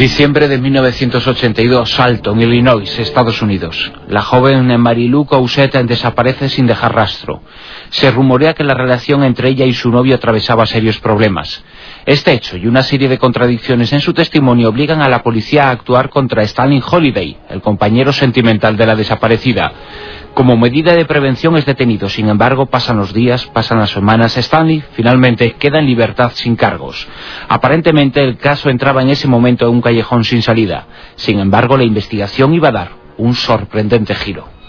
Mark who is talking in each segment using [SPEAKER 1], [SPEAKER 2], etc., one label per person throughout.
[SPEAKER 1] Diciembre de 1982, Alton, Illinois, Estados Unidos. La joven Marilou Cousette desaparece sin dejar rastro. Se rumorea que la relación entre ella y su novio atravesaba serios problemas. Este hecho y una serie de contradicciones en su testimonio obligan a la policía a actuar contra Stanley Holiday, el compañero sentimental de la desaparecida. Como medida de prevención es detenido, sin embargo, pasan los días, pasan las semanas. Stanley finalmente queda en libertad sin cargos. Aparentemente el caso entraba en ese momento en un callejón sin salida. Sin embargo, la investigación iba a dar un sorprendente giro.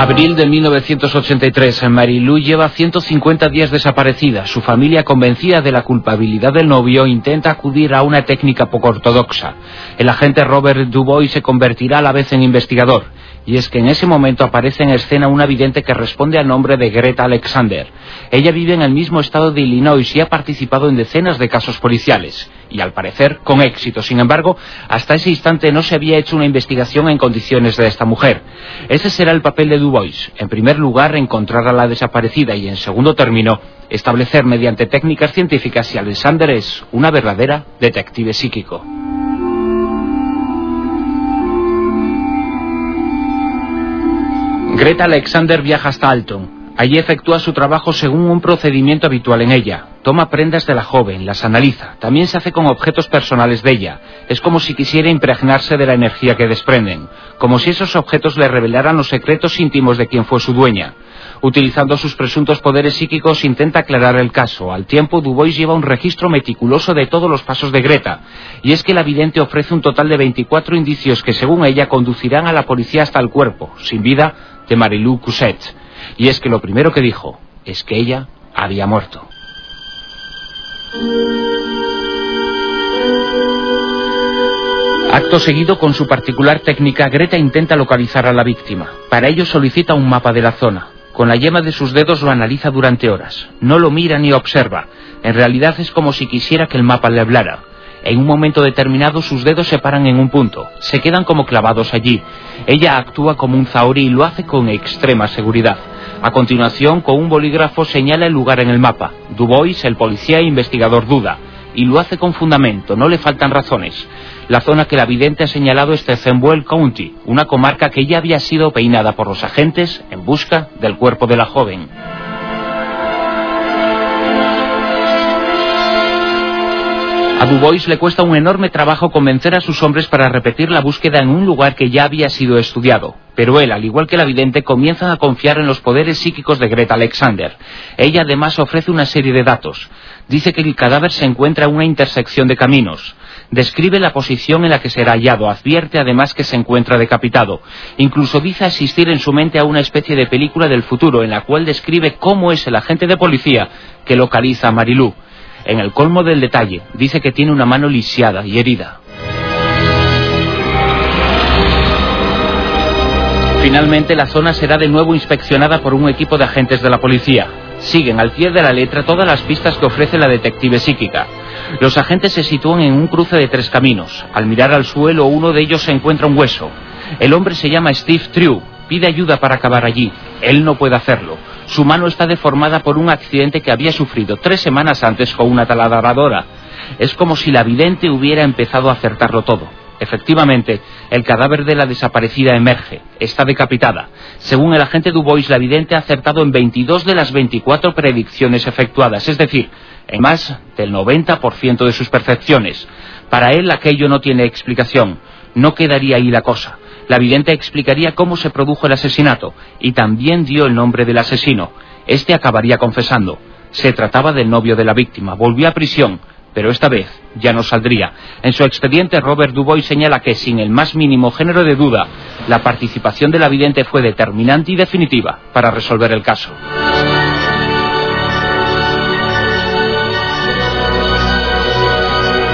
[SPEAKER 1] Abril de 1983. Marilú lleva 150 días desaparecida. Su familia, convencida de la culpabilidad del novio, intenta acudir a una técnica poco ortodoxa. El agente Robert Dubois se convertirá a la vez en investigador. Y es que en ese momento aparece en escena una vidente que responde al nombre de Greta Alexander. Ella vive en el mismo estado de Illinois y ha participado en decenas de casos policiales. Y al parecer con éxito. Sin embargo, hasta ese instante no se había hecho una investigación en condiciones de esta mujer. Ese será el papel de Dubois. En primer lugar, encontrar a la desaparecida y en segundo término, establecer mediante técnicas científicas si Alexander es una verdadera detective psíquico. Greta Alexander viaja hasta Alton. Allí efectúa su trabajo según un procedimiento habitual en ella. Toma prendas de la joven, las analiza. También se hace con objetos personales de ella. Es como si quisiera impregnarse de la energía que desprenden. Como si esos objetos le revelaran los secretos íntimos de quien fue su dueña. Utilizando sus presuntos poderes psíquicos intenta aclarar el caso. Al tiempo, Dubois lleva un registro meticuloso de todos los pasos de Greta. Y es que la vidente ofrece un total de 24 indicios que, según ella, conducirán a la policía hasta el cuerpo, sin vida, de Marilou Cousset. Y es que lo primero que dijo es que ella había muerto. Acto seguido, con su particular técnica, Greta intenta localizar a la víctima. Para ello solicita un mapa de la zona. Con la yema de sus dedos lo analiza durante horas. No lo mira ni observa. En realidad es como si quisiera que el mapa le hablara. En un momento determinado sus dedos se paran en un punto, se quedan como clavados allí. Ella actúa como un zaori y lo hace con extrema seguridad. A continuación, con un bolígrafo señala el lugar en el mapa. Dubois, el policía e investigador, duda. Y lo hace con fundamento, no le faltan razones. La zona que la vidente ha señalado es Tezenbuel County, una comarca que ya había sido peinada por los agentes en busca del cuerpo de la joven. A Dubois le cuesta un enorme trabajo convencer a sus hombres para repetir la búsqueda en un lugar que ya había sido estudiado. Pero él, al igual que la vidente, comienzan a confiar en los poderes psíquicos de Greta Alexander. Ella además ofrece una serie de datos. Dice que el cadáver se encuentra en una intersección de caminos. Describe la posición en la que será hallado. Advierte además que se encuentra decapitado. Incluso dice asistir en su mente a una especie de película del futuro en la cual describe cómo es el agente de policía que localiza a Marilú. En el colmo del detalle, dice que tiene una mano lisiada y herida. Finalmente, la zona será de nuevo inspeccionada por un equipo de agentes de la policía. Siguen al pie de la letra todas las pistas que ofrece la detective psíquica. Los agentes se sitúan en un cruce de tres caminos. Al mirar al suelo, uno de ellos se encuentra un hueso. El hombre se llama Steve True. Pide ayuda para acabar allí. Él no puede hacerlo. Su mano está deformada por un accidente que había sufrido tres semanas antes con una taladradora. Es como si la vidente hubiera empezado a acertarlo todo. Efectivamente, el cadáver de la desaparecida emerge. Está decapitada. Según el agente Dubois, la vidente ha acertado en 22 de las 24 predicciones efectuadas, es decir, en más del 90% de sus percepciones. Para él aquello no tiene explicación. No quedaría ahí la cosa. La vidente explicaría cómo se produjo el asesinato y también dio el nombre del asesino. Este acabaría confesando. Se trataba del novio de la víctima. Volvió a prisión, pero esta vez ya no saldría. En su expediente, Robert Dubois señala que, sin el más mínimo género de duda, la participación de la vidente fue determinante y definitiva para resolver el caso.